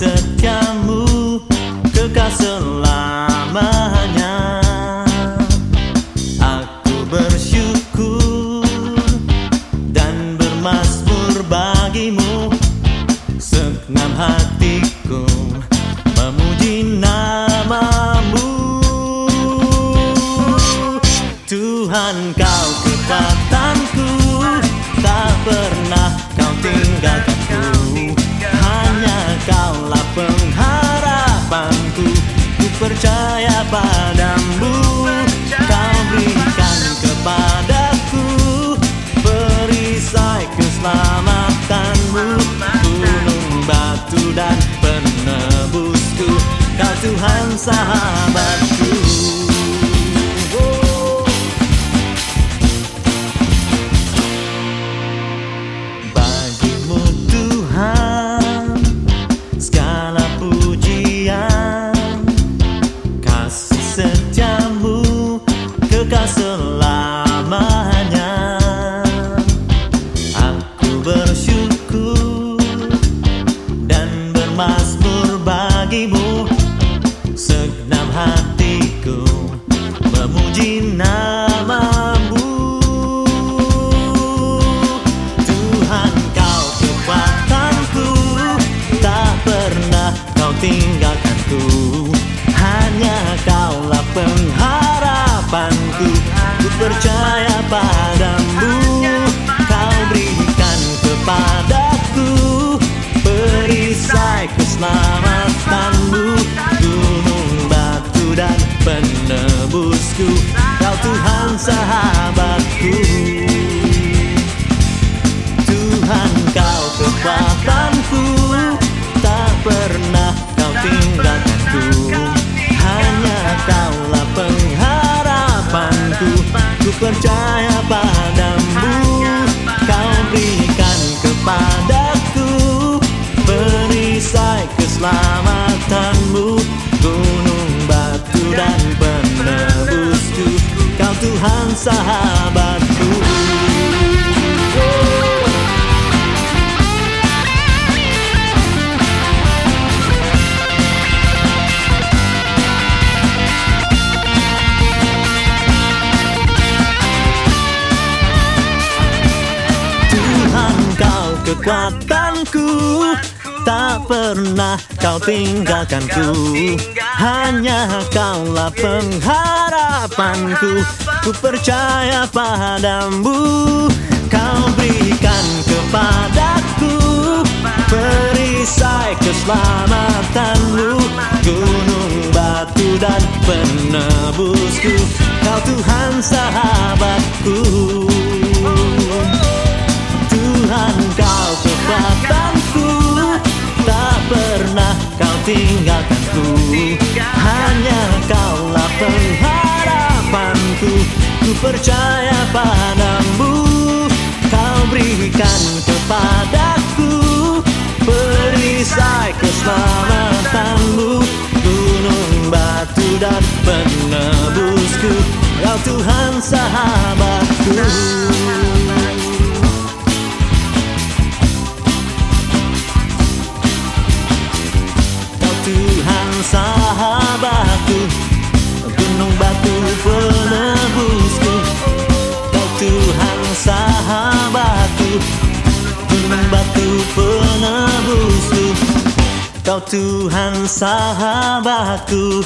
setiamu kekal selamanya. Aku bersyukur dan bermasmur bagimu. Senam hatiku memuji namamu. Tuhan kau sahabatku hatiku memuji namamu. Tuhan kau kekuatanku Tak pernah kau tinggalkanku Hanya kaulah pengharapanku Ku percaya padamu. Kau berikan kepadaku Perisai keselamatanmu penebusku Kau Tuhan sahabatku. Tuhan kau kekuatanku Tak pernah kau tinggalkanku. Hanya kaulah pengharapanku. Ku percaya padamu. Kau berikan kepadaku Perisai keselamatanmu Tuhan sahabatku. Kau kekuatanku. Tak pernah kau tinggalkanku. Hanya kaulah pengharapanku Ku percaya padamu Kau berikan kepadaku Perisai keselamatanmu Gunung batu dan penebusku Kau Tuhan sahabatku. Tuhan kau kekuatanku Tak pernah kau tinggalkanku Hanya kaulah pengharapanku Ku percaya padamu. Kau berikan kepadaku Perisai keselamatanmu. Gunung batu dan penebusku Kau Tuhan sahabatku Kau Tuhan sahabatku